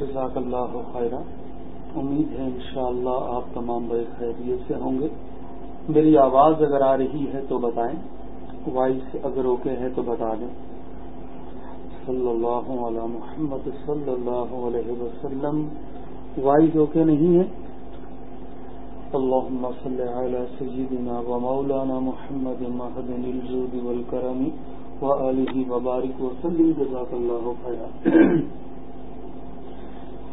جزاک اللہ خیرہ امید ہے انشاءاللہ آپ تمام بے خیریت سے ہوں گے۔ میری آواز اگر آ رہی ہے تو بتائیں۔ وائس اگر اوکے ہے تو بتا دیں۔ صلی اللہ علیہ محمد صلی اللہ علیہ وسلم۔ وائس اوکے نہیں ہے۔ اللهم صل على سيدنا ومولانا محمد مهد الجود والكرم وآله وبارك وسلم جزاك الله خيرا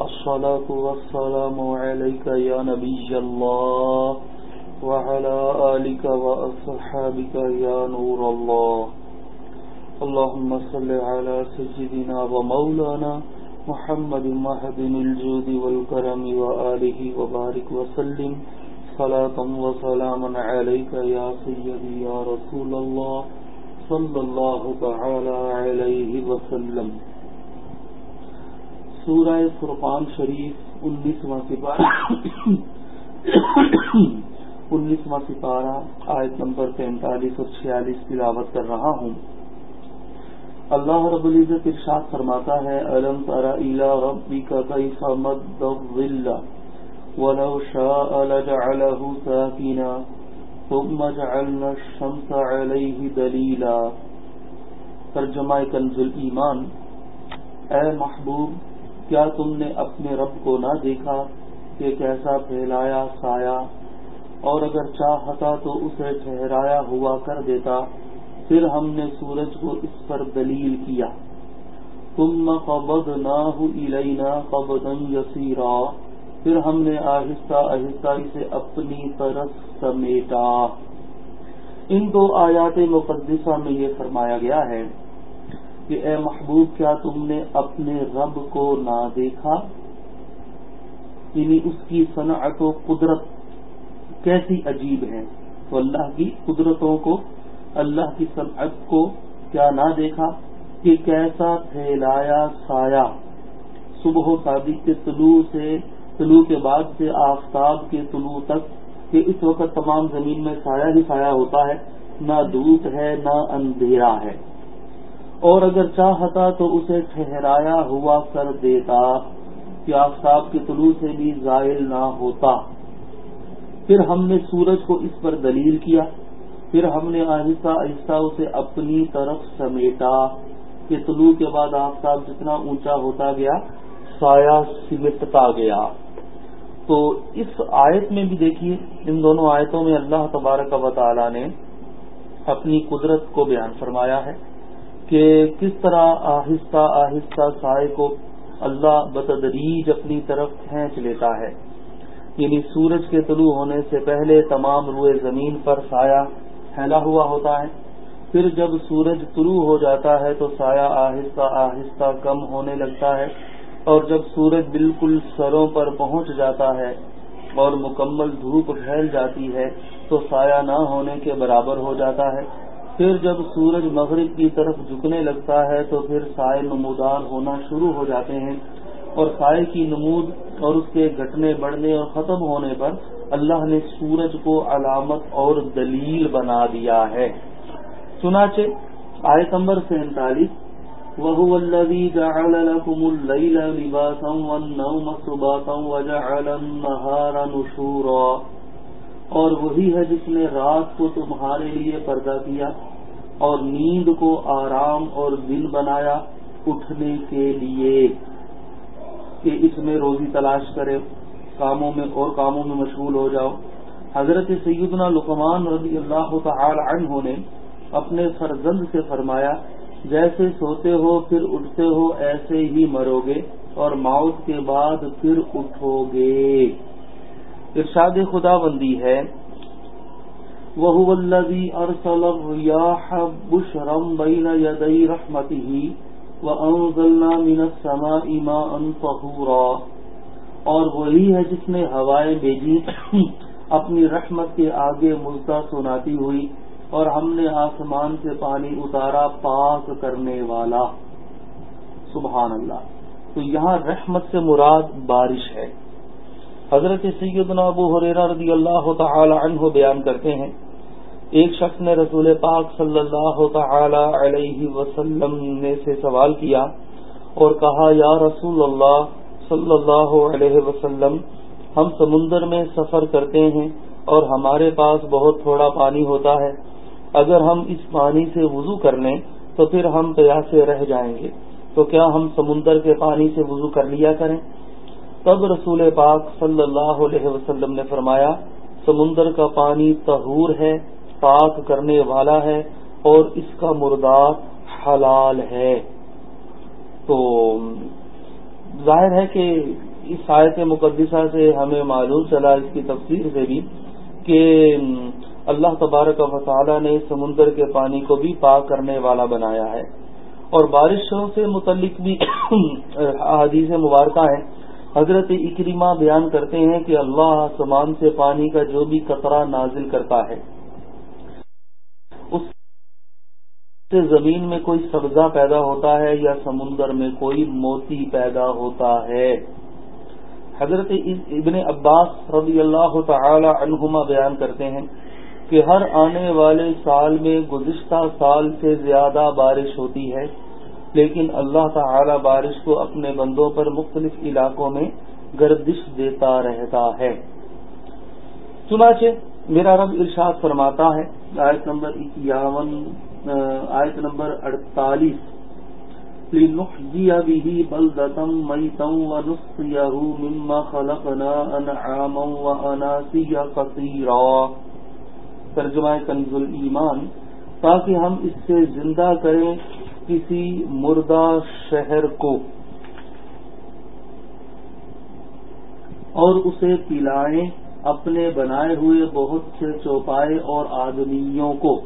الصلاة والسلام عليك يا نبي الله وعلى آلك وأصحابك يا نور الله. اللهم صل على سجدنا ومولانا محمد مهد الجود والكرم وآله وبارك وسلم. صلاة وسلام عليك يا سيدي يا رسول الله صلى الله تعالى عليه وسلم. سورہ فرقان شریف انیسواں سپارہ انیسواں سپارہ، آیت نمبر پینتالیس اور چھیالیس تلاوت کر رہا ہوں۔ اللہ رب العزت ارشاد فرماتا ہے، الم ترا الى ربك كيف مد ولو شاء لجعله ساكنا ثم جعلنا الشمس عليه دليلا ترجمہ کنز ایمان اے محبوب کیا تم نے اپنے رب کو نہ دیکھا کہ کیسا پھیلایا سایہ؟ اور اگر چاہتا تو اسے ٹھہرایا ہوا کر دیتا، پھر ہم نے سورج کو اس پر دلیل کیا۔ تم قبض نہ یسیرا، پھر ہم نے آہستہ آہستہ اسے اپنی طرف سمیٹا۔ ان دو آیات مقدسہ میں یہ فرمایا گیا ہے۔ کہ اے محبوب، کیا تم نے اپنے رب کو نہ دیکھا؟ یعنی اس کی صنعت و قدرت کیسی عجیب ہے؟ تو اللہ کی قدرتوں کو، اللہ کی صنعت کو کیا نہ دیکھا؟ کہ کیسا پھیلایا سایہ۔ صبح و صادق کے طلوع سے، طلوع کے بعد سے، آفتاب کے طلوع تک، کہ اس وقت تمام زمین میں سایہ ہی سایہ ہوتا ہے، نہ دھوپ ہے، نہ اندھیرا ہے۔ اور اگر چاہتا تو اسے ٹھہرایا ہوا کر دیتا کہ آفتاب کے طلوع سے بھی زائل نہ ہوتا۔ پھر ہم نے سورج کو اس پر دلیل کیا۔ پھر ہم نے آہستہ آہستہ اسے اپنی طرف سمیٹا کہ طلوع کے بعد آفتاب جتنا اونچا ہوتا گیا، سایہ سمٹتا گیا۔ تو اس آیت میں بھی دیکھیے، ان دونوں آیتوں میں اللہ تبارک و تعالی نے اپنی قدرت کو بیان فرمایا ہے۔ کہ کس طرح آہستہ آہستہ سائے کو اللہ بتدریج اپنی طرف کھینچ لیتا ہے۔ یعنی سورج کے طلوع ہونے سے پہلے تمام روئے زمین پر سایہ پھیلا ہوا ہوتا ہے۔ پھر جب سورج طلوع ہو جاتا ہے تو سایہ آہستہ آہستہ کم ہونے لگتا ہے اور جب سورج بالکل سروں پر پہنچ جاتا ہے اور مکمل دھوپ پھیل جاتی ہے تو سایہ نہ ہونے کے برابر ہو جاتا ہے۔ پھر جب سورج مغرب کی طرف جھکنے لگتا ہے تو پھر سائے نمودار ہونا شروع ہو جاتے ہیں اور سائے کی نمود اور اس کے گھٹنے بڑھنے اور ختم ہونے پر اللہ نے سورج کو علامت اور دلیل بنا دیا ہے۔ چنانچہ آئے نمبر سینتالیس وہ نشورا۔ اور وہی ہے جس نے رات کو تمہارے لیے پردہ کیا اور نیند کو آرام اور دن بنایا اٹھنے کے لیے کہ اس میں روزی تلاش کرے، کاموں میں اور کاموں میں مشغول ہو جاؤ۔ حضرت سیدنا لقمان رضی اللہ تعالی عنہ نے اپنے فرزند سے فرمایا، جیسے سوتے ہو پھر اٹھتے ہو، ایسے ہی مرو گے اور موت کے بعد پھر اٹھو گے۔ ارشاد خدا بندی ہے۔ وہ الذي ارسل الرياح بشرا بين يدي رحمته وانزلنا من السماء ماء طهورا۔ اور وہی ہے جس نے ہوائیں بھیجی اپنی رحمت کے آگے مزدہ سناتی ہوئی۔ اور ہم نے آسمان سے پانی اتارا پاک کرنے والا۔ سبحان اللہ۔ تو یہاں رحمت سے مراد بارش ہے۔ حضرت سیدنا ابو حریرہ رضی اللہ تعالی عنہ بیان کرتے ہیں، ایک شخص نے رسول پاک صلی اللہ تعالی علیہ وسلم نے سے سوال کیا اور کہا، یا رسول اللہ صلی اللہ علیہ وسلم، ہم سمندر میں سفر کرتے ہیں اور ہمارے پاس بہت تھوڑا پانی ہوتا ہے، اگر ہم اس پانی سے وضو کر لیں تو پھر ہم پیاسے رہ جائیں گے۔ تو کیا ہم سمندر کے پانی سے وضو کر لیا کریں؟ تب رسول پاک صلی اللہ علیہ وسلم نے فرمایا، سمندر کا پانی تہور ہے، پاک کرنے والا ہے اور اس کا مردار حلال ہے۔ تو ظاہر ہے کہ اس آیت مقدسہ سے ہمیں معلوم چلا، اس کی تفسیر سے بھی، کہ اللہ تبارک و تعالی نے سمندر کے پانی کو بھی پاک کرنے والا بنایا ہے۔ اور بارشوں سے متعلق بھی حدیث مبارکہ ہیں حضرت اکریمہ بیان کرتے ہیں کہ اللہ آسمان سے پانی کا جو بھی قطرہ نازل کرتا ہے، اس سے زمین میں کوئی سبزہ پیدا ہوتا ہے یا سمندر میں کوئی موتی پیدا ہوتا ہے۔ حضرت ابن عباس رضی اللہ تعالی عنہما بیان کرتے ہیں کہ ہر آنے والے سال میں گزشتہ سال سے زیادہ بارش ہوتی ہے۔ لیکن اللہ تعالی بارش کو اپنے بندوں پر مختلف علاقوں میں گردش دیتا رہتا ہے۔ چنانچہ میرا رب ارشاد فرماتا ہے، آیت نمبر اکیاون آیت نمبر اڑتالیس به بلدة ميتا ونسقيه مما خلقنا أنعاما وأناسيا كثيرا ترجمہ کنز ایمان، تاکہ ہم اس سے زندہ کریں کسی مردہ شہر کو اور اسے پلائیں، اپنے بنائے ہوئے بہت سے چوپائے اور آدمیوں کو۔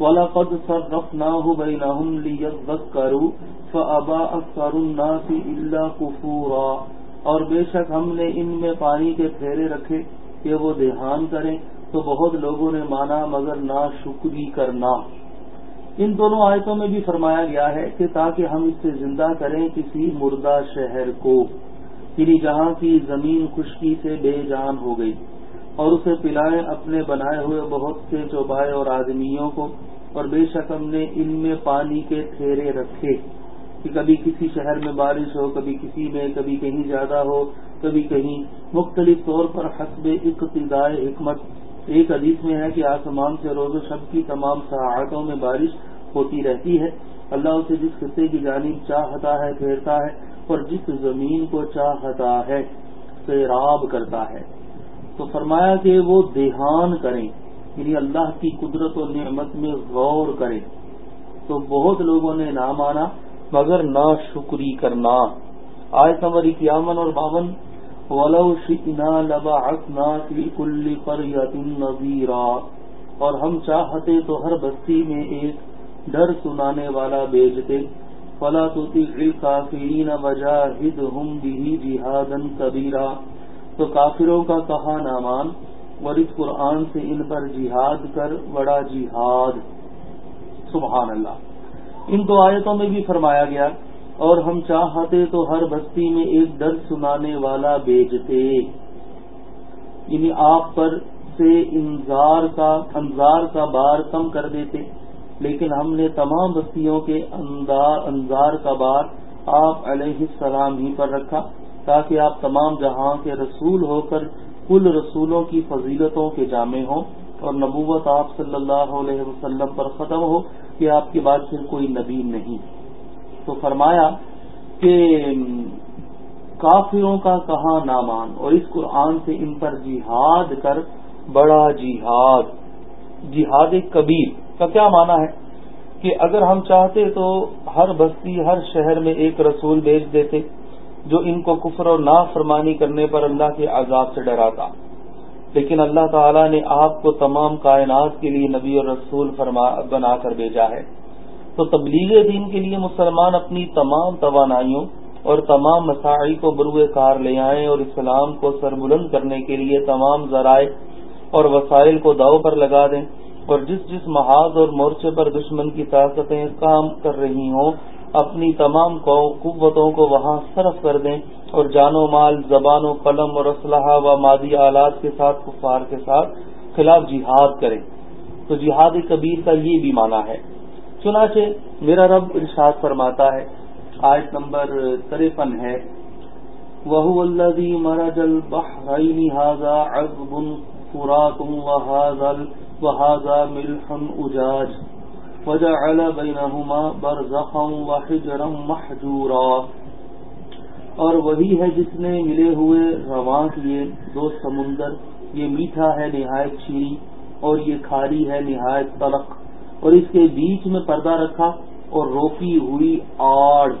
والا پد سر رف نہ ہو بھائی نہ کروں فبا اکثر اللہ کفورا اور بے شک ہم نے ان میں پانی کے پھیرے رکھے کہ وہ دھیان کریں، تو بہت لوگوں نے مانا مگر نہ شکری کرنا۔ ان دونوں آیتوں میں بھی فرمایا گیا ہے کہ تاکہ ہم اس سے زندہ کریں کسی مردہ شہر کو یعنی جہاں کی زمین خشکی سے بے جان ہو گئی، اور اسے پلائیں اپنے بنائے ہوئے بہت سے چوبائے اور آدمیوں کو، اور بے شک ہم نے ان میں پانی کے تھیرے رکھے کہ کبھی کسی شہر میں بارش ہو، کبھی کسی میں، کبھی کہیں زیادہ ہو، کبھی کہیں۔ مختلف طور پر حسب اقتدائے حکمت ایک حدیث میں ہے کہ آسمان سے روز و شب کی تمام سراہتوں میں بارش ہوتی رہتی ہے۔ اللہ اسے جس خطے کی جانب چاہتا ہے، پھیرتا ہے اور جس زمین کو چاہتا ہے، سیراب کرتا ہے۔ تو فرمایا کہ وہ دیہان کریں یعنی اللہ کی قدرت و نعمت میں غور کریں۔ تو بہت لوگوں نے نہ مانا، مگر نہ شکری کرنا۔ آئے نمبر اکیاون اور باون ولو شئنا لبعثنا في كل قرية نذيرا۔ اور ہم چاہتے تو ہر بستی میں ایک ڈر سنانے والا بیچتے۔ فلا تطيع الكافرين وجاهدهم به جهادا كبيرا تو کافروں کا کہا نامان اور اس قرآن سے ان پر جہاد کر، بڑا جہاد۔ سبحان اللہ۔ ان دو آیتوں میں بھی فرمایا گیا اور ہم چاہتے تو ہر بستی میں ایک درد سنانے والا بیچتے۔ یعنی آپ پر سے انذار کا انذار کا بار کم کر دیتے۔ لیکن ہم نے تمام بستیوں کے انذار کا بار آپ علیہ السلام ہی پر رکھا، تاکہ آپ تمام جہاں کے رسول ہو کر کل رسولوں کی فضیلتوں کے جامع ہوں۔ اور نبوت آپ صلی اللہ علیہ وسلم پر ختم ہو کہ آپ کے بعد پھر کوئی نبی نہیں۔ تو فرمایا کہ کافروں کا کہاں نامان؟ اور اس قرآن سے ان پر جہاد کر، بڑا جہاد جہاد کبیر۔ کا کیا مانا ہے؟ کہ اگر ہم چاہتے تو ہر بستی، ہر شہر میں ایک رسول بھیج دیتے جو ان کو کفر اور نافرمانی کرنے پر اللہ کے عذاب سے ڈراتا۔ لیکن اللہ تعالیٰ نے آپ کو تمام کائنات کے لیے نبی اور رسول فرما، بنا کر بھیجا ہے۔ تو تبلیغ دین کے لیے مسلمان اپنی تمام توانائیوں اور تمام مساعی کو بروئے کار لے آئیں اور اسلام کو سربلند کرنے کے لیے تمام ذرائع اور وسائل کو داؤ پر لگا دیں اور جس جس محاذ اور مورچے پر دشمن کی طاقتیں کام کر رہی ہوں، اپنی تمام قوتوں کو وہاں صرف کر دیں اور جان و مال، زبان و قلم اور اسلحہ و مادی آلات کے ساتھ، کفار کے ساتھ خلاف جہاد کریں۔ تو جہاد کبیر کا یہ بھی معنی ہے۔ چنانچہ میرا رب ارشاد فرماتا ہے، آیت نمبر تریپن ہے۔ وہ الذي مرج البحرين هذا عذب فرات وهذا وهذا ملح أجاج۔ وجعل بينهما برزخا وحجرا محجورا۔ اور وہی ہے جس نے ملے ہوئے رواں کیے دو سمندر، یہ میٹھا ہے نہایت چیری اور یہ کھاری ہے نہایت تلق اور اس کے بیچ میں پردہ رکھا اور روکی ہوئی آڑ،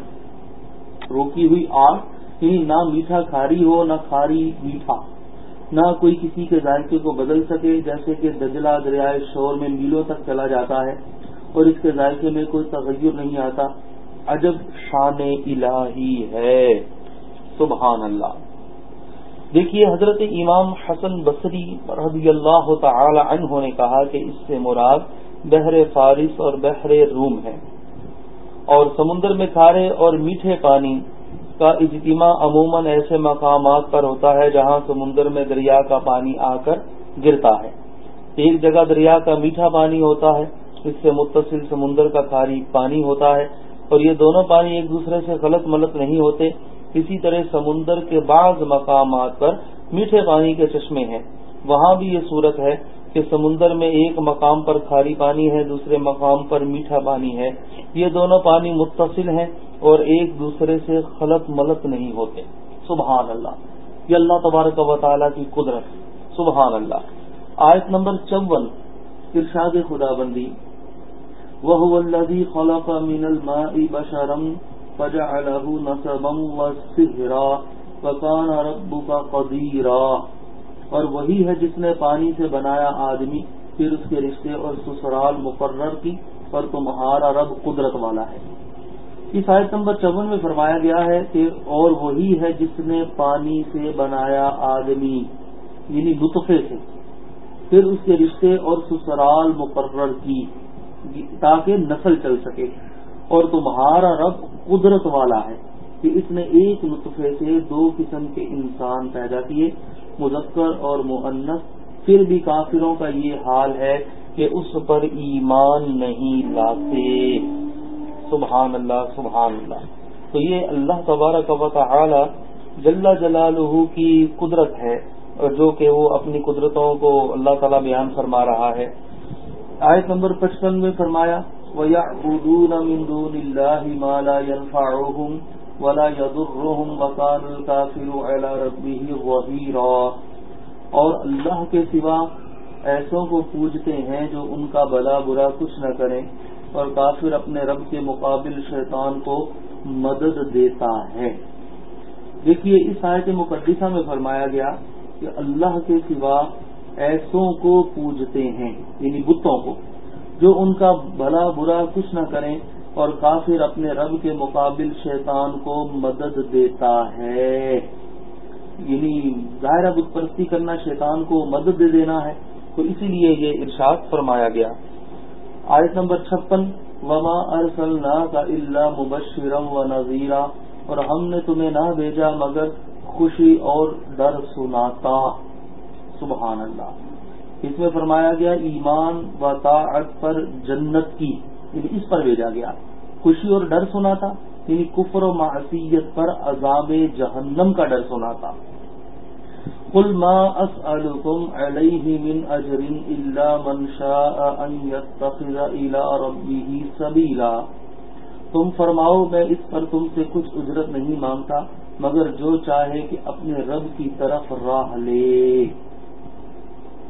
روکی ہوئی آڑ یعنی نہ میٹھا کھاری ہو، نہ کھاری میٹھا، نہ کوئی کسی کے ذائقے کو بدل سکے، جیسے کہ دجلہ دریائے شور میں میلوں تک چلا جاتا ہے اور اس کے ذائقے میں کوئی تغیر نہیں آتا۔ عجب شان الہی ہے۔ سبحان اللہ۔ دیکھیے، حضرت امام حسن بصری رضی اللہ تعالی عنہ نے کہا کہ اس سے مراد بحر فارس اور بحر روم ہے۔ اور سمندر میں کھارے اور میٹھے پانی کا اجتماع عموماً ایسے مقامات پر ہوتا ہے جہاں سمندر میں دریا کا پانی آ کر گرتا ہے۔ ایک جگہ دریا کا میٹھا پانی ہوتا ہے، اس سے متصل سمندر کا کھاری پانی ہوتا ہے اور یہ دونوں پانی ایک دوسرے سے غلط ملط نہیں ہوتے۔ اسی طرح سمندر کے بعض مقامات پر میٹھے پانی کے چشمے ہیں۔ وہاں بھی یہ صورت ہے کہ سمندر میں ایک مقام پر کھاری پانی ہے، دوسرے مقام پر میٹھا پانی ہے۔ یہ دونوں پانی متصل ہیں اور ایک دوسرے سے خلط ملط نہیں ہوتے۔ سبحان اللہ۔ یہ اللہ تبارک و تعالیٰ کی قدرت۔ سبحان اللہ۔ آیت نمبر چون۔ ارشاد خدا بندی وہ خلق من الماء بشرا فجعله نسبا وسهرا وكان ربك قديرا۔ اور وہی ہے جس نے پانی سے بنایا آدمی، پھر اس کے رشتے اور سسرال مقرر کی اور تمہارا رب قدرت والا ہے۔ اس آیت نمبر چون میں فرمایا گیا ہے کہ اور وہی ہے جس نے پانی سے بنایا آدمی یعنی لطفے سے، پھر اس کے رشتے اور سسرال مقرر کی، تاکہ نسل چل سکے۔ اور تمہارا رب قدرت والا ہے کہ اس نے ایک نطفے سے دو قسم کے انسان پیدا کیے۔ مذکر اور معنس پھر بھی کافروں کا یہ حال ہے کہ اس پر ایمان نہیں لاتے۔ سبحان اللہ سبحان اللہ۔ تو یہ اللہ تبارک و تعالی جل جلالہ کی قدرت ہے، اور جو کہ وہ اپنی قدرتوں کو اللہ تعالی بیان فرما رہا ہے۔ آیت نمبر پچپن میں فرمایا، وَيَعْبُدُونَ مِن دُونِ اللَّهِ مَا لَا يَنفَعُهُمْ وَلَا يَضُرُّهُمْ وَكَانَ الْكَافِرُ عَلَى رَبِّهِ ظَهِيرًا۔ اور اللہ کے سوا ایسوں کو پوجتے ہیں جو ان کا بلا برا کچھ نہ کریں اور کافر اپنے رب کے مقابل شیطان کو مدد دیتا ہے۔ دیکھیے اس آیت مقدسہ میں فرمایا گیا کہ اللہ کے سوا ایسوں کو پوجتے ہیں یعنی بتوں کو، جو ان کا بھلا برا کچھ نہ کریں اور کافر اپنے رب کے مقابل شیطان کو مدد دیتا ہے۔ یعنی ظاہرہ بت پرستی کرنا شیطان کو مدد دے دینا ہے۔ تو اسی لیے یہ ارشاد فرمایا گیا۔ آیت نمبر چھپن، وما ارسلنا کا اللہ مبشرم و نذیرہ اور ہم نے تمہیں نہ بھیجا مگر خوشی اور ڈر سناتا۔ سبحان اللہ۔ اس میں فرمایا گیا، ایمان و طاعت پر جنت کی۔ یعنی اس پر بھیجا گیا۔ خوشی اور ڈر سناتا یعنی کفر و معصیت پر عذاب جہنم کا ڈر سناتا قل ما أسألكم عليه من أجر إلا من شاء أن يتخذ إلى ربه سبيلا تم فرماؤ، میں اس پر تم سے کچھ اجرت نہیں مانگتا، مگر جو چاہے کہ اپنے رب کی طرف راہ لے۔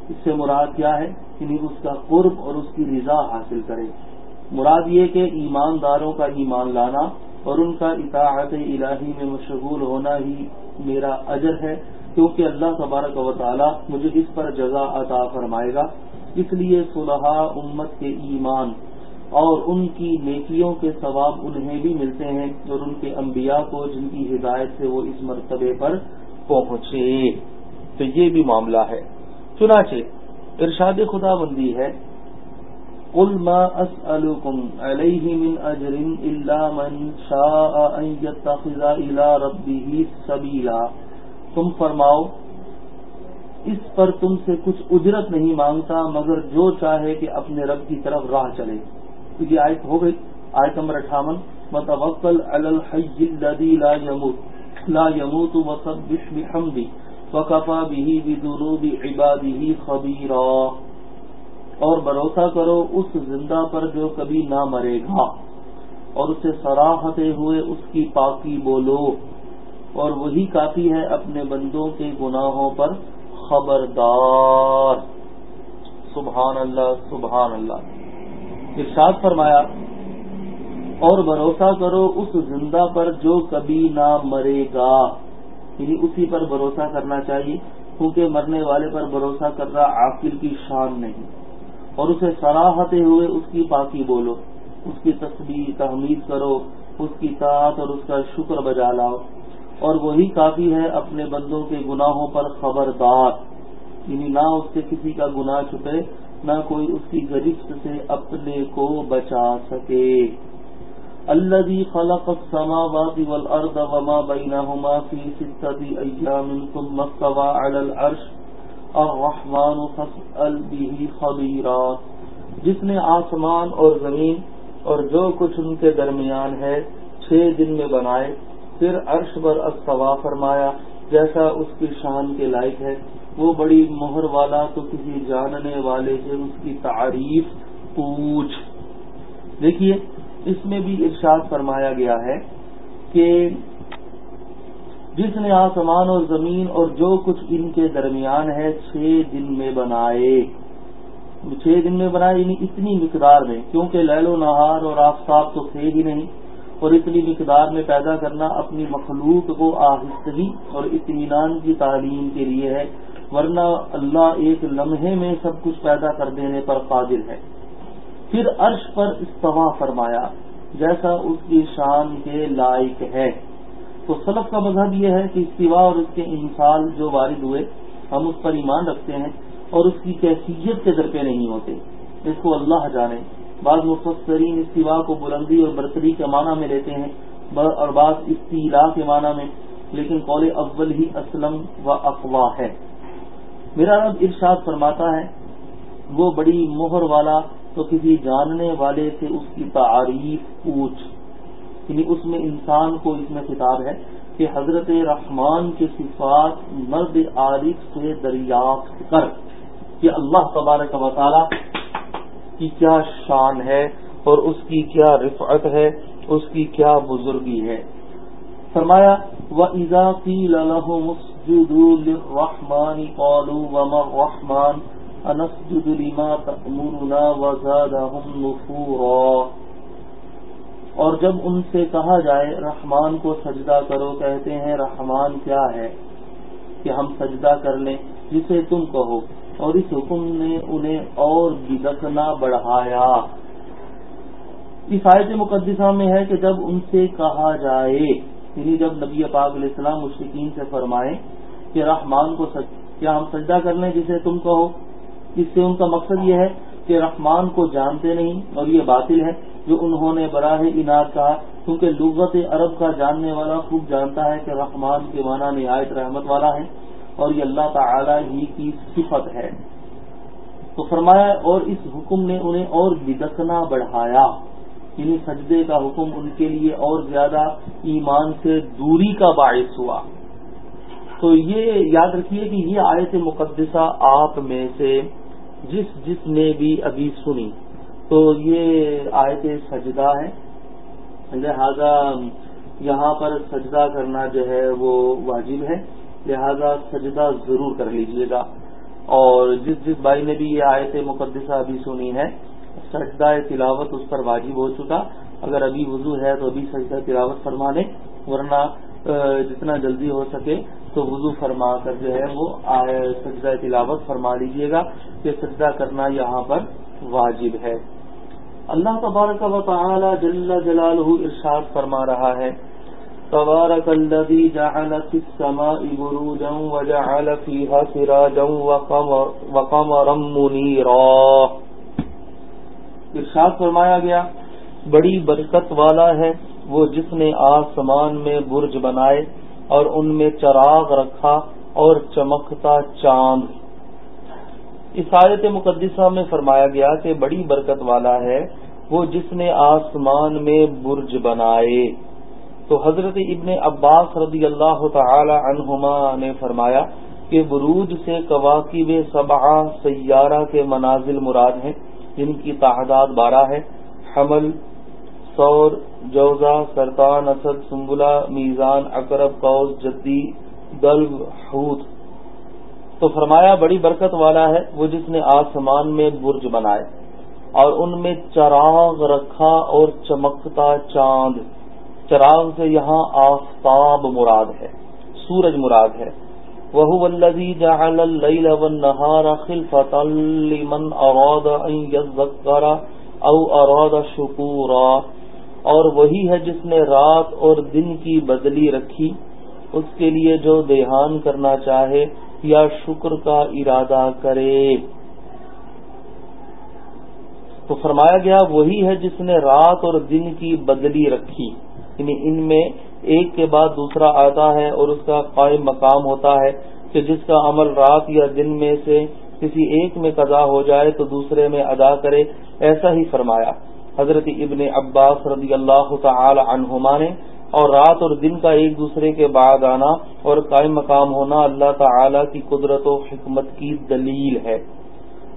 اس سے مراد کیا ہے؟ یعنی اس کا قرب اور اس کی رضا حاصل کرے۔ مراد یہ کہ ایمانداروں کا ایمان لانا اور ان کا اطاعت الہی میں مشغول ہونا ہی میرا اجر ہے، کیونکہ اللہ تبارک و تعالی مجھے اس پر جزا عطا فرمائے گا۔ اس لیے صلحہ امت کے ایمان اور ان کی نیکیوں کے ثواب انہیں بھی ملتے ہیں اور ان کے انبیاء کو جن کی ہدایت سے وہ اس مرتبے پر پہنچے۔ تو یہ بھی معاملہ ہے۔ چنانچہ ارشاد خدا بندی ہے قل ما اسألكم عليه من اجر الا من شاء ان يتخذ الى ربه سبيلا۔ تم فرماؤ، اس پر تم سے کچھ اجرت نہیں مانگتا، مگر جو چاہے کہ اپنے رب کی طرف راہ چلے۔ تو یہ آیت ہو گئی۔ آیت نمبر اٹھاون متوکل علی الحی الذی لا يموت لا يموت وسبح بحمدی وکفا به بذنوب عباده خبیرا اور بھروسہ کرو اس زندہ پر جو کبھی نہ مرے گا۔ اور اسے سراہتے ہوئے اس کی پاکی بولو۔ اور وہی کافی ہے اپنے بندوں کے گناہوں پر۔ خبردار۔ سبحان اللہ سبحان اللہ ارشاد فرمایا، اور بھروسہ کرو اس زندہ پر جو کبھی نہ مرے گا۔ یعنی اسی پر بھروسہ کرنا چاہیے، کیونکہ مرنے والے پر بھروسہ کرنا عاقل کی شان نہیں۔ اور اسے سراہتے ہوئے، اس کی پاکی بولو، اس کی تصویر تحمید کرو، اس کی طاعت اور اس کا شکر بجا لاؤ۔ اور وہی کافی ہے اپنے بندوں کے گناہوں پر خبردار۔ یعنی نہ اس سے کسی کا گناہ چھپے، نہ کوئی اس کی گرفت سے اپنے کو بچا سکے۔ الذي خلق السماوات والارض وما بينهما في سته ايام ثم استوى على العرش۔ الرحمن فاسأل به خبیرا جس نے آسمان اور زمین اور جو کچھ ان کے درمیان ہے چھ دن میں بنائے، پھر عرش پر استوا فرمایا، جیسا اس کی شان کے لائق ہے۔ وہ بڑی مہر والا تو کسی جاننے والے سے اس کی تعریف پوچھ۔ دیکھیے، اس میں بھی ارشاد فرمایا گیا ہے کہ جس نے آسمان اور زمین اور جو کچھ ان کے درمیان ہے چھ دن میں بنائے۔ چھ دن میں بنائے یعنی اتنی مقدار میں، کیونکہ لہل و نہار اور آفتاب تو تھے ہی نہیں، اور اتنی مقدار میں پیدا کرنا اپنی مخلوق کو آہستگی اور اطمینان کی تعلیم کے لیے ہے، ورنہ اللہ ایک لمحے میں سب کچھ پیدا کر دینے پر قادر ہے۔ پھر عرش پر استوا فرمایا، جیسا اس کی شان کے لائق ہے۔ تو سلف کا مذہب یہ ہے کہ استوا اور اس کے انصال جو وارد ہوئے، ہم اس پر ایمان رکھتے ہیں اور اس کی کیفیت کے درپے نہیں ہوتے۔ اس کو اللہ جانے۔ بعض مفسرین استوا کو بلندی اور برتری کے معنی میں لیتے ہیں اور بعض استیلا کے معنی میں، لیکن قول اول ہی اسلم و افواہ ہے۔ میرا رب ارشاد فرماتا ہے، وہ بڑی مہر والا تو کسی جاننے والے سے اس کی تعریف پوچھ۔ یعنی اس میں انسان کو اس میں خطاب ہے کہ حضرت رحمان کے صفات مرد عارف سے دریافت کر کہ اللہ تبارک و تعالی کی کیا شان ہے اور اس کی کیا رفعت ہے، اس کی کیا بزرگی ہے۔ فرمایا و اضافی مسجد الرحمان وما انسجد لما تأمرنا وزادهم نفورا۔ اور جب ان سے کہا جائے، رحمان کو سجدہ کرو، کہتے ہیں، رحمان کیا ہے؟ کہ ہم سجدہ کر لیں، جسے تم کہو۔ اور اس حکم نے انہیں اور بدکنا بڑھایا۔ اس آیت مقدسہ میں ہے کہ جب ان سے کہا جائے یعنی جب نبی پاک علیہ السلام مشرقین سے فرمائے کہ رحمان کو سج... کیا ہم سجدہ کر لیں، جسے تم کہو، اس سے ان کا مقصد یہ ہے کہ رحمان کو جانتے نہیں اور یہ باطل ہے۔ جو انہوں نے براہ انعد کہا، کیونکہ لغت عرب کا جاننے والا خوب جانتا ہے کہ رحمان کے معنی نہایت رحمت والا ہے اور یہ اللہ تعالی ہی کی صفت ہے۔ تو فرمایا، اور اس حکم نے انہیں اور بدکنا بڑھایا۔ یعنی سجدے کا حکم ان کے لیے اور زیادہ ایمان سے دوری کا باعث ہوا۔ تو یہ یاد رکھیے کہ یہ آیت مقدسہ آپ میں سے جس جس نے بھی ابھی سنی۔ تو یہ آیت سجدہ ہے۔ لہذا یہاں پر سجدہ کرنا جو ہے وہ واجب ہے۔ لہذا سجدہ ضرور کر لیجیے گا۔ اور جس جس بھائی نے بھی یہ آیت مقدسہ ابھی سنی ہے، سجدہ تلاوت اس پر واجب ہو چکا۔ اگر ابھی وضو ہے تو ابھی سجدہ تلاوت فرما لیں، ورنہ جتنا جلدی ہو سکے تو وضو فرما کر جو ہے وہ سجدہ تلاوت فرما لیجیے گا کہ سجدہ کرنا یہاں پر واجب ہے۔ اللہ تبارک و تعالی جل جلالہ ارشاد فرما رہا ہے۔ تبارک الذی جعل فی السماء بروجا وجعل فیها سراجا وقمرا منیرا۔ ارشاد فرمایا گیا، بڑی برکت والا ہے وہ جس نے آسمان میں برج بنائے اور ان میں چراغ رکھا اور چمکتا چاند۔ اس آیت مقدسہ میں فرمایا گیا کہ بڑی برکت والا ہے وہ جس نے آسمان میں برج بنائے۔ تو حضرت ابن عباس رضی اللہ تعالی عنہما نے فرمایا کہ بروج سے کواقب سبعہ سیارہ کے منازل مراد ہیں۔ جن کی تعداد بارہ ہے۔ حمل سور جوزا سرطان، اسد سنبلا میزان اکرب قوس، جدی دلب حوت۔ تو فرمایا، بڑی برکت والا ہے وہ جس نے آسمان میں برج بنائے اور ان میں چراغ رکھا اور چمکتا چاند۔ چراغ سے یہاں آفتاب مراد ہے، سورج مراد ہے۔ وہ الذي جعل الليل والنهار لمن اراد ان يذكر او اراد شكورا۔ اور وہی ہے جس نے رات اور دن کی بدلی رکھی، اس کے لیے جو دیہان کرنا چاہے یا شکر کا ارادہ کرے۔ تو فرمایا گیا، وہی ہے جس نے رات اور دن کی بدلی رکھی۔ یعنی ان میں ایک کے بعد دوسرا آتا ہے اور اس کا قائم مقام ہوتا ہے کہ جس کا عمل رات یا دن میں سے کسی ایک میں قضا ہو جائے تو دوسرے میں ادا کرے۔ ایسا ہی فرمایا۔ حضرت ابن عباس رضی اللہ تعالی عنہما نے اور رات اور دن کا ایک دوسرے کے بعد آنا اور قائم مقام ہونا اللہ تعالی کی قدرت و حکمت کی دلیل ہے۔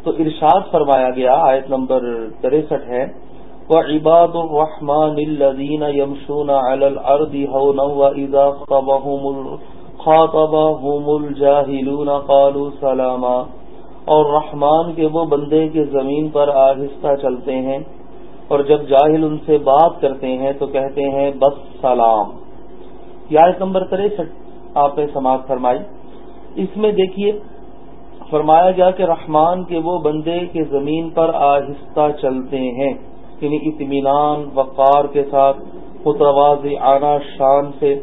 تو ارشاد فرمایا گیا، آیت نمبر تریسٹھ ہے وہ عباد الرحمان الدین یمشون قالوا سلاما۔ اور رحمان کے وہ بندے کے زمین پر آہستہ چلتے ہیں اور جب جاہل ان سے بات کرتے ہیں تو کہتے ہیں، بس سلام۔ آیت نمبر تریسٹھ آپ نے سماعت فرمائی۔ اس میں دیکھیے، فرمایا گیا کہ رحمان کے وہ بندے کے زمین پر آہستہ چلتے ہیں یعنی اطمینان وقار کے ساتھ متواز آنا شان سے،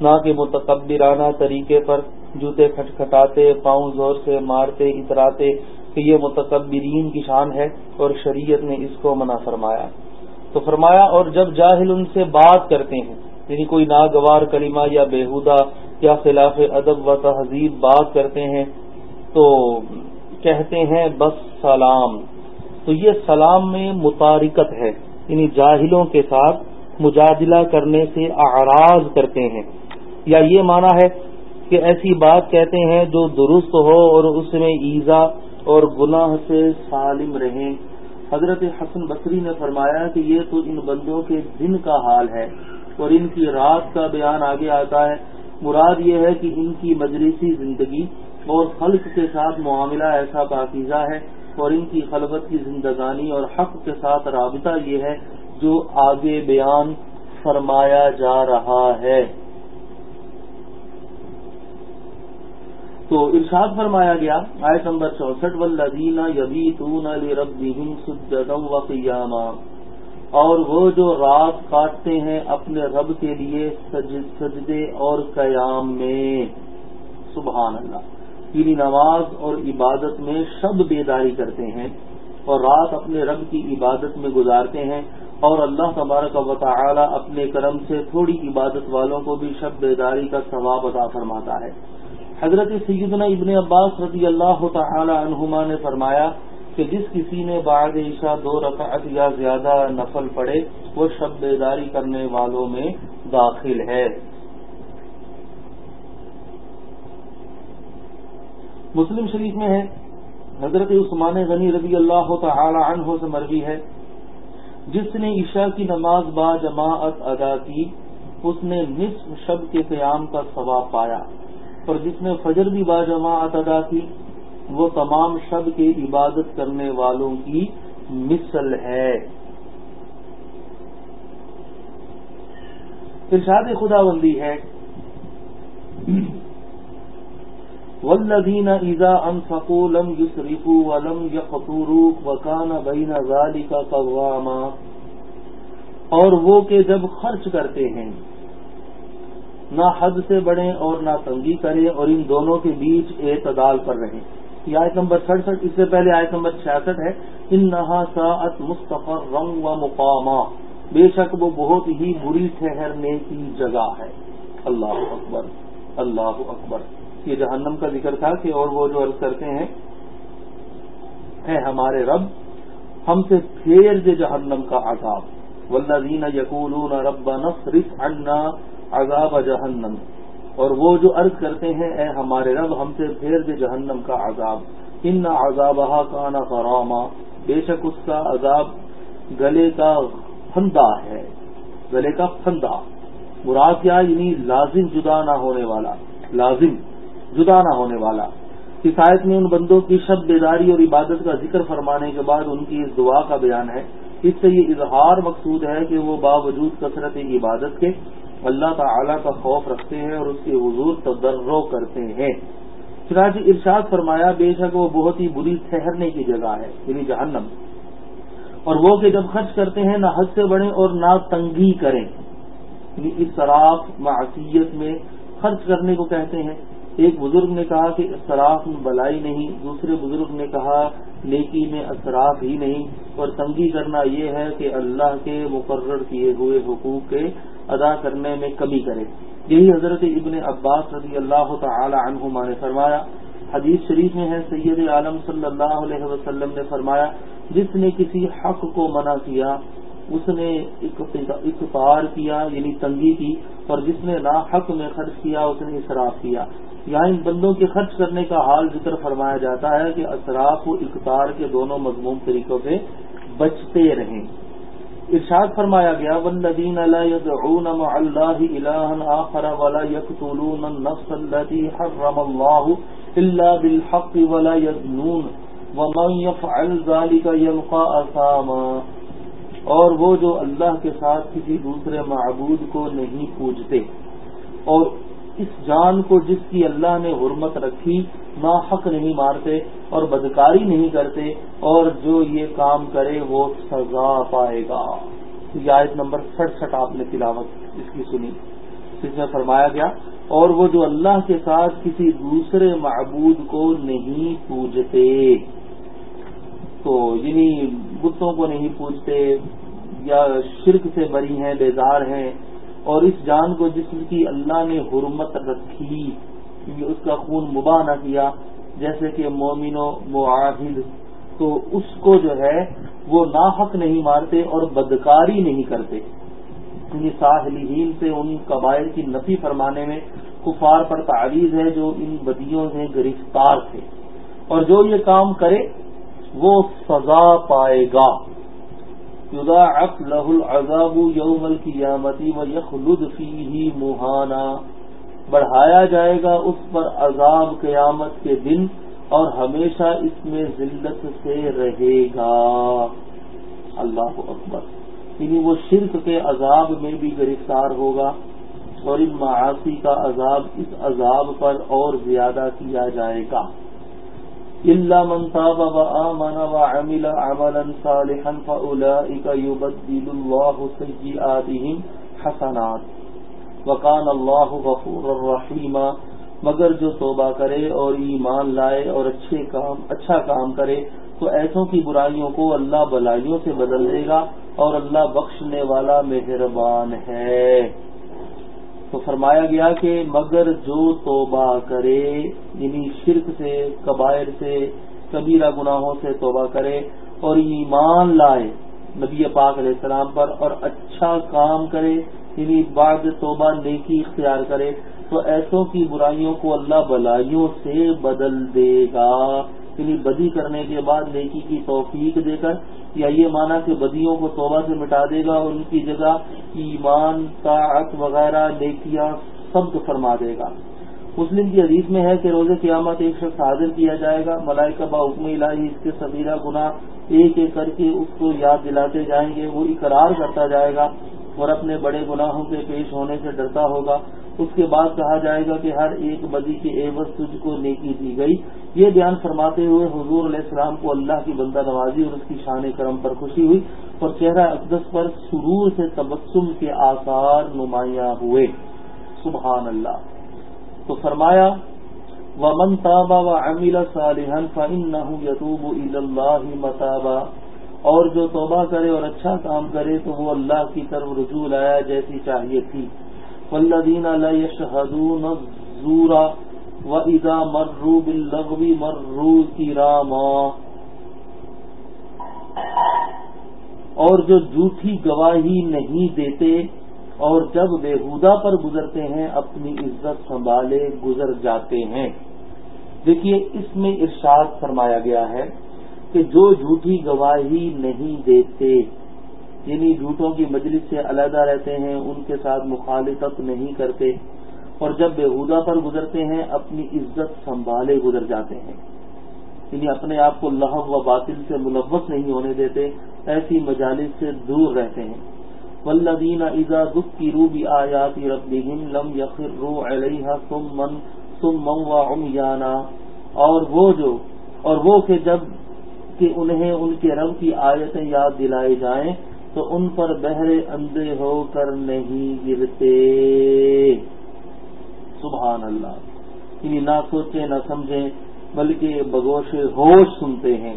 نہ کہ متقبرانہ طریقے پر، جوتے کھٹکھٹاتے، پاؤں زور سے مارتے، اتراتے، کہ یہ متکبرین کی شان ہے اور شریعت نے اس کو منع فرمایا۔ تو فرمایا، اور جب جاہل ان سے بات کرتے ہیں یعنی کوئی ناگوار کلمہ یا بےحدہ یا خلاف ادب و تہذیب بات کرتے ہیں، تو کہتے ہیں، بس سلام. تو یہ سلام میں متارکت ہے یعنی جاہلوں کے ساتھ مجادلہ کرنے سے اعراض کرتے ہیں. یا یہ مانا ہے کہ ایسی بات کہتے ہیں جو درست ہو اور اس میں ایزا اور گناہ سے سالم رہیں. حضرت حسن بصری نے فرمایا کہ یہ تو ان بندوں کے دن کا حال ہے اور ان کی رات کا بیان آگے آتا ہے۔ مراد یہ ہے کہ ان کی مجلسی زندگی اور خلق کے ساتھ معاملہ ایسا پاکیزہ ہے اور ان کی خلبت کی زندگانی اور حق کے ساتھ رابطہ یہ ہے جو آگے بیان فرمایا جا رہا ہے۔ تو ارشاد فرمایا گیا، آیت نمبر چونسٹھ ولدینہ یبی تون و قیاما اور وہ جو رات کاٹتے ہیں اپنے رب کے لیے سجدے اور قیام میں۔ سبحان اللہ۔ یعنی نماز اور عبادت میں شب بیداری کرتے ہیں اور رات اپنے رب کی عبادت میں گزارتے ہیں۔ اور اللہ تبارک و تعالی اپنے کرم سے تھوڑی عبادت والوں کو بھی شب بیداری کا ثواب عطا فرماتا ہے۔ حضرت سیدنا ابن عباس رضی اللہ تعالی عنہما نے فرمایا کہ جس کسی نے بعد عشاء دو رکعت یا زیادہ نفل پڑے وہ شب بیداری کرنے والوں میں داخل ہے۔ مسلم شریف میں ہے۔ حضرت عثمان غنی رضی اللہ تعالی عنہ سے مروی ہے۔ جس نے عشاء کی نماز با جماعت ادا کی، اس نے نصف شب کے قیام کا ثواب پایا۔ اور جس نے فجر بھی باجماعت ادا کی، وہ تمام شب کی عبادت کرنے والوں کی مثل ہے۔ ارشاد خدا بندی ہے والذین اذا انفقوا لم يسرفوا ولم يقتروا وكان بين ذلك قواما۔ اور وہ کہ جب خرچ کرتے ہیں نہ حد سے بڑھیں اور نہ تنگی کریں اور ان دونوں کے بیچ اعتدال پر رہیں۔ یہ آیت نمبر سڑسٹھ اس سے پہلے آیت نمبر چھیاسٹھ ہے۔ ان نہا ساعت مستقر رنگ و مقامہ بے شک وہ بہت ہی بری ٹھہرنے کی جگہ ہے۔ اللہ اکبر اللہ اکبر۔ یہ جہنم کا ذکر تھا کہ اور وہ جو عرض کرتے ہیں، اے ہمارے رب، ہم سے پھیر دے جہنم کا عذاب۔ والذین یقولون رب نصرف عنا عذاب جہنم۔ اور وہ جو عرض کرتے ہیں، اے ہمارے رب، ہم سے پھیر دے جہنم کا عذاب۔ ان عذابہ کانا فراما بے شک اس کا عذاب گلے کا پھندا ہے۔ گلے کا پھندا مراد کیا؟ یعنی لازم جدا نہ ہونے والا۔ لازم جدا نہ ہونے والا۔ کفایت میں ان بندوں کی شب بیداری اور عبادت کا ذکر فرمانے کے بعد ان کی اس دعا کا بیان ہے۔ اس سے یہ اظہار مقصود ہے کہ وہ باوجود کثرت عبادت کے اللہ تعالی کا خوف رکھتے ہیں اور اس کے حضور تدرو کرتے ہیں۔ چنانچہ ارشاد فرمایا، بے شک وہ بہت ہی بری ٹھہرنے کی جگہ ہے یعنی جہنم۔ اور وہ کہ جب خرچ کرتے ہیں، نہ حد سے بڑھیں اور نہ تنگی کریں۔ یعنی اس معصیت میں خرچ کرنے کو کہتے ہیں۔ ایک بزرگ نے کہا کہ اصراف میں بلائی نہیں، دوسرے بزرگ نے کہا نیکی میں اصراف ہی نہیں۔ اور تنگی کرنا یہ ہے کہ اللہ کے مقرر کیے ہوئے حقوق کے ادا کرنے میں کمی کرے۔ یہی حضرت ابن عباس رضی اللہ تعالی عنہما نے فرمایا۔ حدیث شریف میں ہے، سید عالم صلی اللہ علیہ وسلم نے فرمایا، جس نے کسی حق کو منع کیا، اس نے اقتار کیا یعنی تنگی کی، اور جس نے نا حق میں خرچ کیا، اس نے اصراف کیا۔ یہاں ان بندوں کے خرچ کرنے کا حال ذکر فرمایا جاتا ہے کہ اثراف و اقتار کے دونوں مضمون طریقوں سے بچتے رہیں۔ ارشاد فرمایا گیا والذین لا يدعون مع الله الها آخر ولا يقتلون النفس التي حرم الله الا بالحق ولا يزنون ومن يفعل ذلك يلقى اثاما اور وہ جو اللہ کے ساتھ کسی دوسرے معبود کو نہیں پوجتے اور اس جان کو جس کی اللہ نے حرمت رکھی نا حق نہیں مارتے اور بدکاری نہیں کرتے اور جو یہ کام کرے وہ سزا پائے گا۔ یہ آیت نمبر سڑسٹھ آپ نے تلاوت اس کی سنی۔ جس میں فرمایا گیا، اور وہ جو اللہ کے ساتھ کسی دوسرے معبود کو نہیں پوجتے، تو یعنی بتوں کو نہیں پوجتے یا شرک سے بری ہیں، بیزار ہیں، اور اس جان کو جس کی اللہ نے حرمت رکھی اس کا خون مباہ نہ کیا، جیسے کہ مومن و معاہد، تو اس کو جو ہے وہ ناحق نہیں مارتے اور بدکاری نہیں کرتے۔ یعنی ساحلین سے ان قبائل کی نفی فرمانے میں کفار پر تعویذ ہے جو ان بدیوں سے گرفتار تھے۔ اور جو یہ کام کرے، وہ سزا پائے گا۔ یضاعف له العذاب یوم القیامتی و یخلد فیہ مہانا۔ بڑھایا جائے گا اس پر عذاب قیامت کے دن اور ہمیشہ اس میں ذلت سے رہے گا۔ اللہ اکبر۔ یعنی وہ شرک کے عذاب میں بھی گرفتار ہوگا اور ان معاشی کا عذاب اس عذاب پر اور زیادہ کیا جائے گا۔ إلا من وآمن وعمل عملا صالحا فأولئك يبدل الله سيئاتهم حسنات۔ وكان الله غفورا رحيما مگر جو توبہ کرے اور ایمان لائے اور اچھے کام اچھا کام کرے، تو ایسوں کی برائیوں کو اللہ بلائیوں سے بدل دے گا اور اللہ بخشنے والا مہربان ہے۔ تو فرمایا گیا کہ مگر جو توبہ کرے یعنی شرک سے قبائر سے، کبیرہ گناہوں سے توبہ کرے اور ایمان لائے نبی پاک علیہ السلام پر اور اچھا کام کرے یعنی بعد توبہ نیکی اختیار کرے تو ایسوں کی برائیوں کو اللہ بلائیوں سے بدل دے گا۔ یعنی بدی کرنے کے بعد نیکی کی توفیق دے کر یا یہ مانا کہ بدیوں کو توبہ سے مٹا دے گا اور ان کی جگہ ایمان، طاعت وغیرہ، نیکیاں سب فرما دے گا۔ مسلم کی حدیث میں ہے کہ روز قیامت ایک شخص حاضر کیا جائے گا، ملائکہ با حکم الہی، اس کے سبیرہ گناہ ایک ایک کر کے اس کو یاد دلاتے جائیں گے، وہ اقرار کرتا جائے گا۔ اور اپنے بڑے گناہوں کے پیش ہونے سے ڈرتا ہوگا۔ اس کے بعد کہا جائے گا کہ ہر ایک بدی کے عوض تجھ کو نیکی دی گئی۔ یہ بیان فرماتے ہوئے حضور علیہ السلام کو اللہ کی بندہ نوازی اور اس کی شان کرم پر خوشی ہوئی اور چہرہ اقدس پر سرور سے تبسم کے آثار نمایاں ہوئے۔ سبحان اللہ۔ تو فرمایا، ومن تابا و امل صالحن فن یتوب اللہ متابا۔ اور جو توبہ کرے اور اچھا کام کرے تو وہ اللہ کی طرف رجوع لایا جیسی چاہیے تھی۔ والذین لا يشهدون الزور واذا مروا باللغو مروا کراما اور جو جھوٹی گواہی نہیں دیتے اور جب بےحودہ پر گزرتے ہیں، اپنی عزت سنبھالے گزر جاتے ہیں۔ دیکھیے، اس میں ارشاد فرمایا گیا ہے۔ کہ جو جھوٹی گواہی نہیں دیتے یعنی جھوٹوں کی مجلس سے علیحدہ رہتے ہیں، ان کے ساتھ مخالفت نہیں کرتے، اور جب بےحودہ پر گزرتے ہیں، اپنی عزت سنبھالے گزر جاتے ہیں۔ یعنی اپنے آپ کو لہب و باطل سے ملوث نہیں ہونے دیتے، ایسی مجالس سے دور رہتے ہیں۔ ولدین ازا دکھ کی روبی آیاتی ربیم لم یقر رو علیہ تم من تم من و اور وہ جو، اور وہ کہ جب کہ انہیں ان کے رب کی آیتیں یاد دلائی جائیں تو ان پر بہرے اندھے ہو کر نہیں گرتے۔ سبحان اللہ۔ یعنی نہ سوچیں، نہ سمجھیں، بلکہ بگوش ہوش سنتے ہیں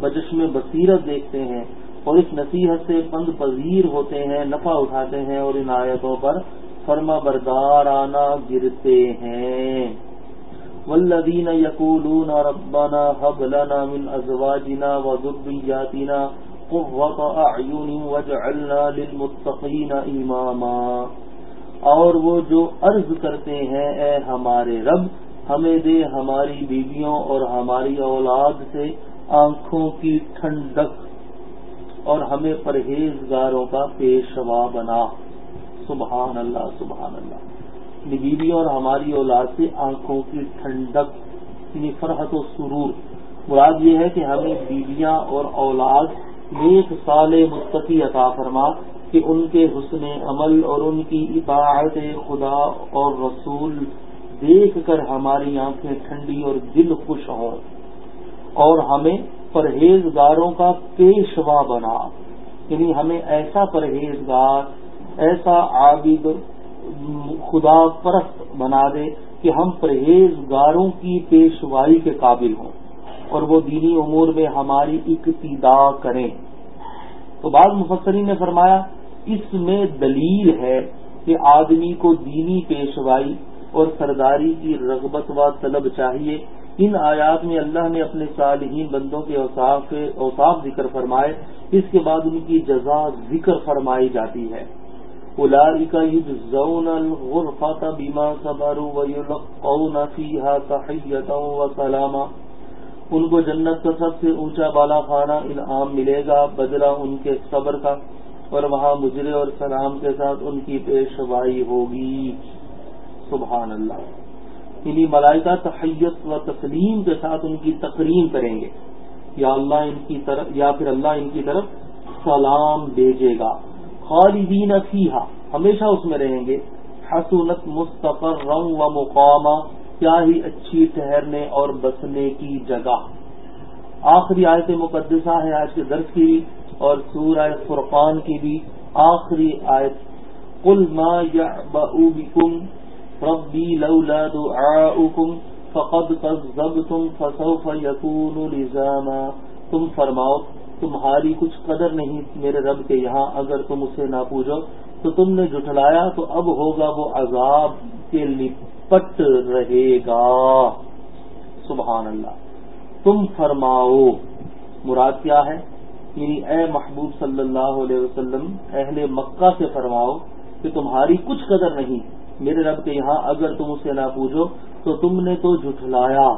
بچشم بصیرت دیکھتے ہیں اور اس نصیحت سے پند پذیر ہوتے ہیں، نفع اٹھاتے ہیں اور ان آیتوں پر فرما بردار آنا گرتے ہیں۔ والذین یقولون ربنا حب لنا من ازواجنا وذریاتنا قوت اعین وجعلنا للمتقین اماما اور وہ جو عرض کرتے ہیں، اے ہمارے رب، ہمیں دے ہماری بیویوں اور ہماری اولاد سے آنکھوں کی ٹھنڈک اور ہمیں پرہیزگاروں کا پیشوا بنا۔ سبحان اللہ سبحان اللہ۔ بیوی اور ہماری اولاد سے آنکھوں کی ٹھنڈک یعنی فرحت و سرور۔ مراد یہ ہے کہ ہمیں بیویاں اور اولاد نیک سال مستقی عطا فرما کہ ان کے حسن عمل اور ان کی اطاعت خدا اور رسول دیکھ کر ہماری آنکھیں ٹھنڈی اور دل خوش ہوں۔ اور ہمیں پرہیزگاروں کا پیشوا بنا۔ یعنی ہمیں ایسا پرہیزگار، ایسا عابد خدا پرست بنا دے کہ ہم پرہیزگاروں کی پیشوائی کے قابل ہوں اور وہ دینی امور میں ہماری اقتدا کریں۔ تو بعض مفسرین نے فرمایا، اس میں دلیل ہے کہ آدمی کو دینی پیشوائی اور سرداری کی رغبت و طلب چاہیے۔ ان آیات میں اللہ نے اپنے صالحین بندوں کے اوصاف اوصاف ذکر فرمائے۔ اس کے بعد ان کی جزا ذکر فرمائی جاتی ہے۔ اولئک یجزون الغرفة بما صبروا ويلقون فيها تحیتا و سلاما ان کو جنت کا سب سے اونچا بالا خانہ انعام ملے گا، بدلہ ان کے صبر کا، اور وہاں مجرے اور سلام کے ساتھ ان کی پیشوائی ہوگی۔ سبحان اللہ۔ یعنی ملائکہ تحیت و تسلیم کے ساتھ ان کی تقریم کریں گے۔ یا اللہ ان کی طرف، یا پھر اللہ ان کی طرف سلام بھیجے گا۔ خالدین فیحا ہمیشہ اس میں رہیں گے۔ حسنت مستقر رنگ و مقامہ کیا ہی اچھی ٹہرنے اور بسنے کی جگہ۔ آخری آیت مقدسہ ہے آج کے درس کی بھی، اور سورہ فرقان کی بھی۔ آخری آیت کل ما یا بکم، ربی لولا دعاؤکم، فقد كذبتم فسوف يكون لزاما۔ تم فرماؤ تمہاری کچھ قدر نہیں میرے رب کے یہاں، اگر تم اسے نہ پوچھو تو تم نے جٹلایا تو اب ہوگا وہ عذاب کے لپٹ رہے گا۔ سبحان اللہ۔ تم فرماؤ، مراد کیا ہے؟ یعنی اے محبوب صلی اللہ علیہ وسلم، اہل مکہ سے فرماؤ کہ تمہاری کچھ قدر نہیں میرے رب کے یہاں، اگر تم اسے نہ پوچھو تو تم نے تو جھٹلایا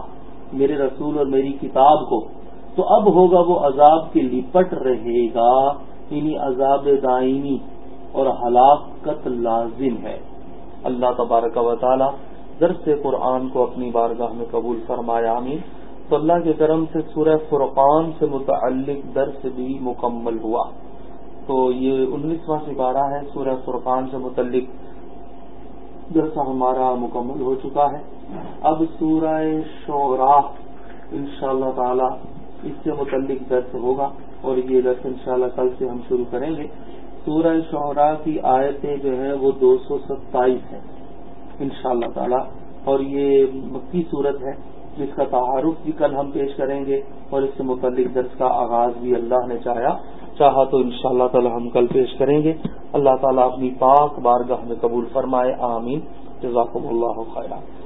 میرے رسول اور میری کتاب کو تو اب ہوگا وہ عذاب کے لپٹ رہے گا یعنی عذاب دائمی اور ہلاکت لازم ہے۔ اللہ تبارک و تعالی درس قرآن کو اپنی بارگاہ میں قبول فرمایا امین تو اللہ کے کرم سے سورہ فرقان سے متعلق درس بھی مکمل ہوا۔ تو یہ انیسواں سپارہ ہے، سورہ فرقان سے متعلق درس ہمارا مکمل ہو چکا ہے۔ اب سورہ شعراء ان شاء اللہ تعالی اس سے متعلق درس ہوگا اور یہ درس انشاءاللہ کل سے ہم شروع کریں گے۔ سورہ شعراء کی آیتیں جو ہیں وہ دو سو ستائیس ہیں ان شاء اللہ تعالی۔ اور یہ مکی صورت ہے، جس کا تعارف بھی کل ہم پیش کریں گے اور اس سے متعلق درس کا آغاز بھی اللہ نے چاہا۔ چاہا تو ان شاء اللہ تعالی ہم کل پیش کریں گے۔ اللہ تعالیٰ اپنی پاک بارگاہ میں قبول فرمائے، آمین۔ جزاکم اللہ خیرہ